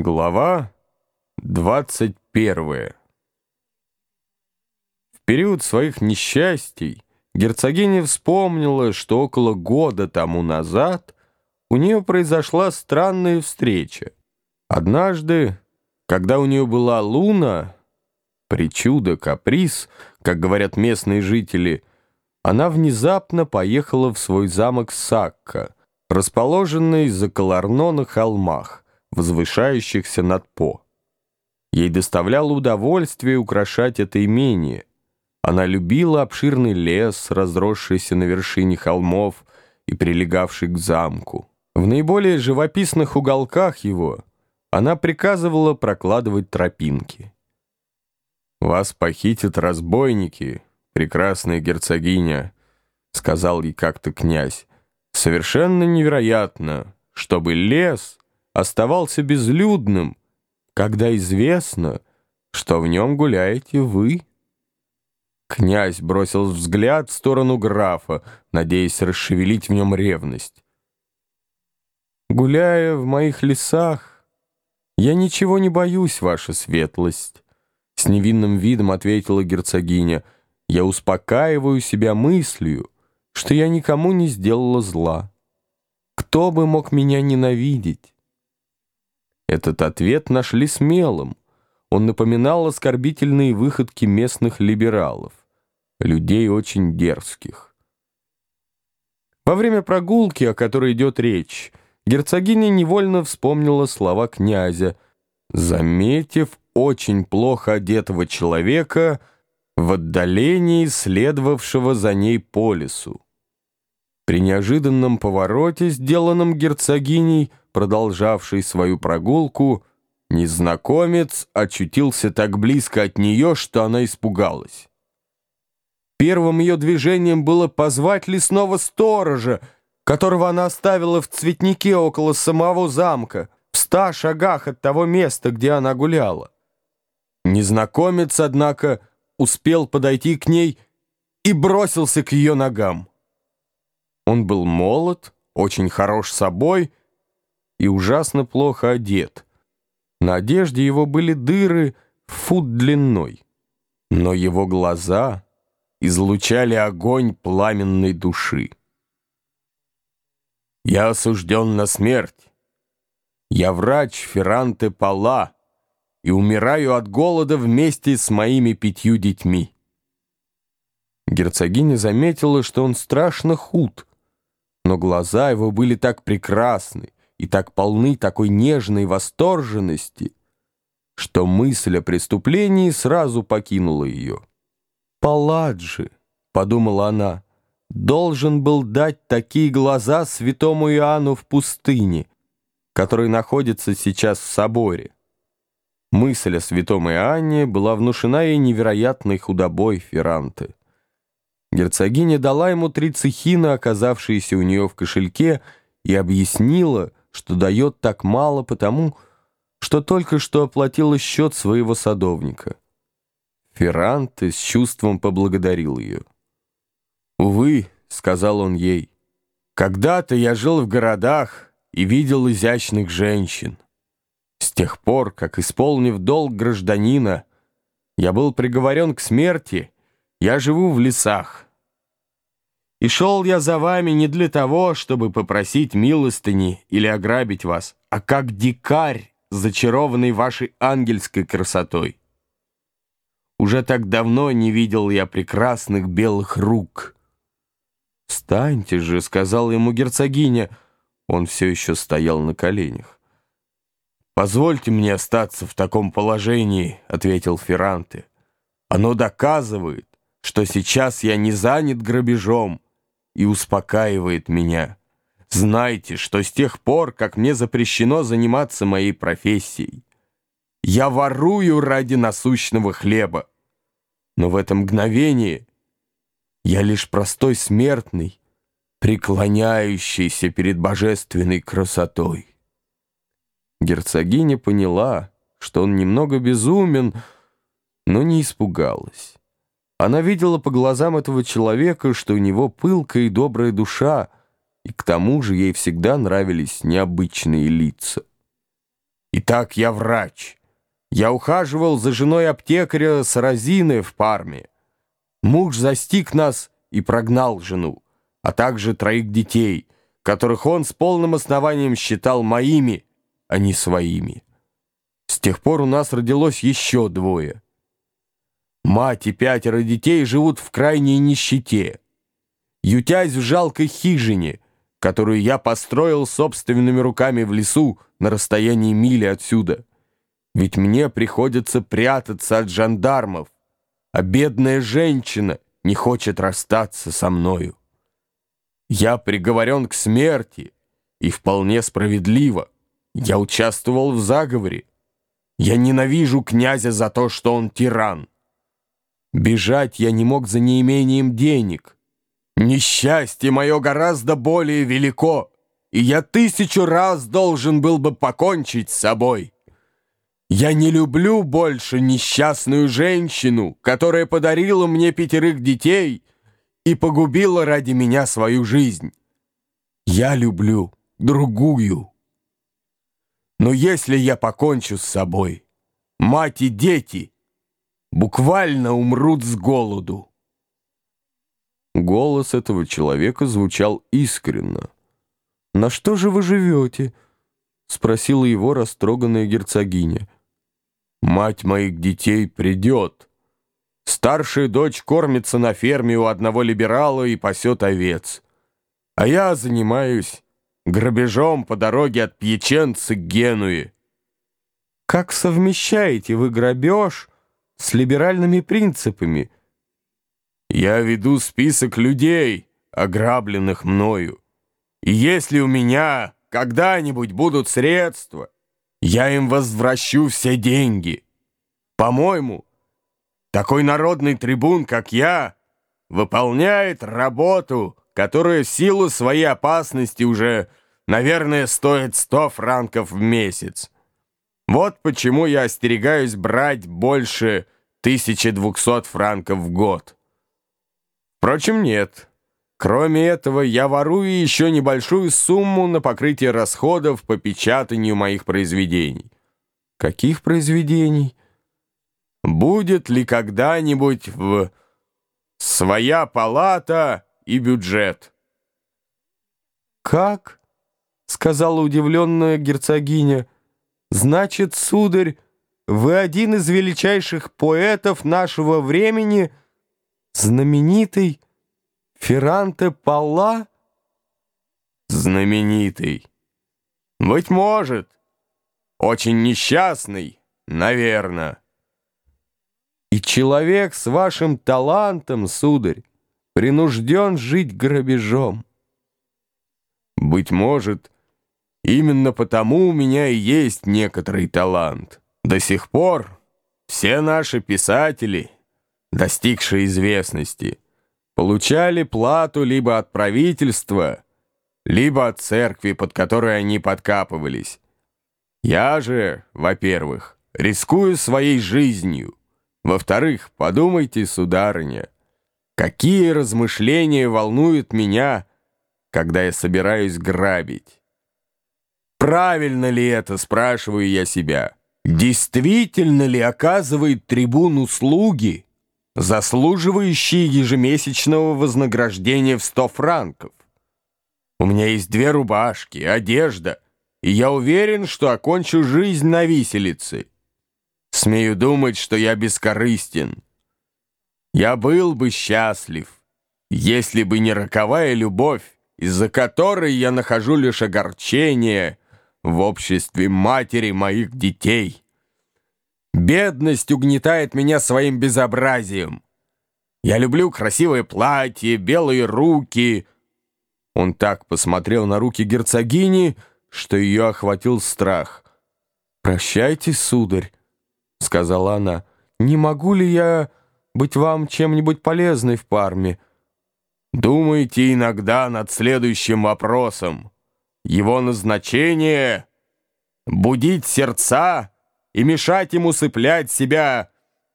Глава 21 В период своих несчастий герцогиня вспомнила, что около года тому назад у нее произошла странная встреча. Однажды, когда у нее была луна, причуда, каприз, как говорят местные жители, она внезапно поехала в свой замок Сакка, расположенный за Колорно на холмах, возвышающихся над По. Ей доставляло удовольствие украшать это имение. Она любила обширный лес, разросшийся на вершине холмов и прилегавший к замку. В наиболее живописных уголках его она приказывала прокладывать тропинки. «Вас похитят разбойники, прекрасная герцогиня», — сказал ей как-то князь. «Совершенно невероятно, чтобы лес...» оставался безлюдным, когда известно, что в нем гуляете вы. Князь бросил взгляд в сторону графа, надеясь расшевелить в нем ревность. «Гуляя в моих лесах, я ничего не боюсь, ваша светлость», — с невинным видом ответила герцогиня. «Я успокаиваю себя мыслью, что я никому не сделала зла. Кто бы мог меня ненавидеть?» Этот ответ нашли смелым. Он напоминал оскорбительные выходки местных либералов, людей очень дерзких. Во время прогулки, о которой идет речь, герцогиня невольно вспомнила слова князя, заметив очень плохо одетого человека в отдалении следовавшего за ней по лесу. При неожиданном повороте, сделанном герцогиней, продолжавшей свою прогулку, незнакомец очутился так близко от нее, что она испугалась. Первым ее движением было позвать лесного сторожа, которого она оставила в цветнике около самого замка, в ста шагах от того места, где она гуляла. Незнакомец, однако, успел подойти к ней и бросился к ее ногам. Он был молод, очень хорош собой и ужасно плохо одет. На одежде его были дыры фут длиной, но его глаза излучали огонь пламенной души. «Я осужден на смерть. Я врач Ферранте Пала и умираю от голода вместе с моими пятью детьми». Герцогиня заметила, что он страшно худ, но глаза его были так прекрасны и так полны такой нежной восторженности, что мысль о преступлении сразу покинула ее. «Палладжи», — подумала она, — «должен был дать такие глаза святому Иоанну в пустыне, который находится сейчас в соборе». Мысль о святом Иоанне была внушена ей невероятной худобой Ферранте. Герцогиня дала ему три цехина, оказавшиеся у нее в кошельке, и объяснила, что дает так мало потому, что только что оплатила счет своего садовника. Ферранте с чувством поблагодарил ее. «Увы», — сказал он ей, — «когда-то я жил в городах и видел изящных женщин. С тех пор, как, исполнив долг гражданина, я был приговорен к смерти, я живу в лесах. И шел я за вами не для того, чтобы попросить милостыни или ограбить вас, а как дикарь, зачарованный вашей ангельской красотой. Уже так давно не видел я прекрасных белых рук. «Встаньте же», — сказала ему герцогиня. Он все еще стоял на коленях. «Позвольте мне остаться в таком положении», — ответил Ферранте. «Оно доказывает, что сейчас я не занят грабежом и успокаивает меня. Знайте, что с тех пор, как мне запрещено заниматься моей профессией, я ворую ради насущного хлеба. Но в это мгновение я лишь простой смертный, преклоняющийся перед божественной красотой. Герцогиня поняла, что он немного безумен, но не испугалась. Она видела по глазам этого человека, что у него пылкая и добрая душа, и к тому же ей всегда нравились необычные лица. Итак, я врач. Я ухаживал за женой аптекаря Саразины в Парме. Муж застиг нас и прогнал жену, а также троих детей, которых он с полным основанием считал моими, а не своими. С тех пор у нас родилось еще двое. Мать и пятеро детей живут в крайней нищете. Ютясь в жалкой хижине, которую я построил собственными руками в лесу на расстоянии мили отсюда. Ведь мне приходится прятаться от жандармов, а бедная женщина не хочет расстаться со мною. Я приговорен к смерти, и вполне справедливо. Я участвовал в заговоре. Я ненавижу князя за то, что он тиран. Бежать я не мог за неимением денег. Несчастье мое гораздо более велико, и я тысячу раз должен был бы покончить с собой. Я не люблю больше несчастную женщину, которая подарила мне пятерых детей и погубила ради меня свою жизнь. Я люблю другую. Но если я покончу с собой, мать и дети буквально умрут с голоду. Голос этого человека звучал искренно. «На что же вы живете?» — спросила его растроганная герцогиня. Мать моих детей придет. Старшая дочь кормится на ферме у одного либерала и пасет овец. А я занимаюсь грабежом по дороге от Пьяченца к Генуе. Как совмещаете вы грабеж с либеральными принципами? Я веду список людей, ограбленных мною. И если у меня когда-нибудь будут средства, я им возвращу все деньги. По-моему, такой народный трибун, как я, выполняет работу, которая в силу своей опасности уже, наверное, стоит 100 франков в месяц. Вот почему я остерегаюсь брать больше 1200 франков в год. Впрочем, нет. Кроме этого, я ворую еще небольшую сумму на покрытие расходов по печатанию моих произведений. Каких произведений? Будет ли когда-нибудь в «Своя палата и бюджет»? «Как?» — сказала удивленная герцогиня. «Значит, сударь, вы один из величайших поэтов нашего времени, знаменитый...» Ферранте Палла? Знаменитый. Быть может. Очень несчастный, наверное. И человек с вашим талантом, сударь, принужден жить грабежом. Быть может, именно потому у меня и есть некоторый талант. До сих пор все наши писатели, достигшие известности, получали плату либо от правительства, либо от церкви, под которой они подкапывались. Я же, во-первых, рискую своей жизнью. Во-вторых, подумайте, сударыня, какие размышления волнуют меня, когда я собираюсь грабить. Правильно ли это, спрашиваю я себя? Действительно ли оказывает трибун услуги, заслуживающие ежемесячного вознаграждения в сто франков. У меня есть две рубашки, одежда, и я уверен, что окончу жизнь на виселице. Смею думать, что я бескорыстен. Я был бы счастлив, если бы не роковая любовь, из-за которой я нахожу лишь огорчение в обществе матери моих детей». Бедность угнетает меня своим безобразием. Я люблю красивое платье, белые руки. Он так посмотрел на руки герцогини, что ее охватил страх. «Прощайте, сударь», — сказала она. «Не могу ли я быть вам чем-нибудь полезной в Парме?» «Думайте иногда над следующим вопросом. Его назначение — будить сердца» и мешать ему усыплять себя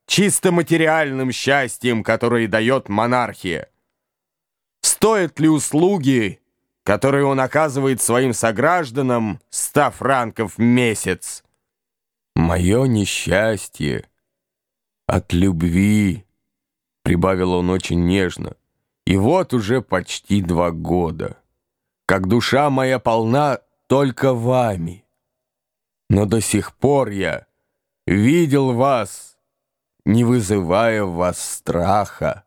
чисто материальным счастьем, которое дает монархия. Стоят ли услуги, которые он оказывает своим согражданам, 100 франков в месяц? мое несчастье от любви, прибавил он очень нежно, и вот уже почти два года, как душа моя полна только вами. Но до сих пор я видел вас, не вызывая в вас страха.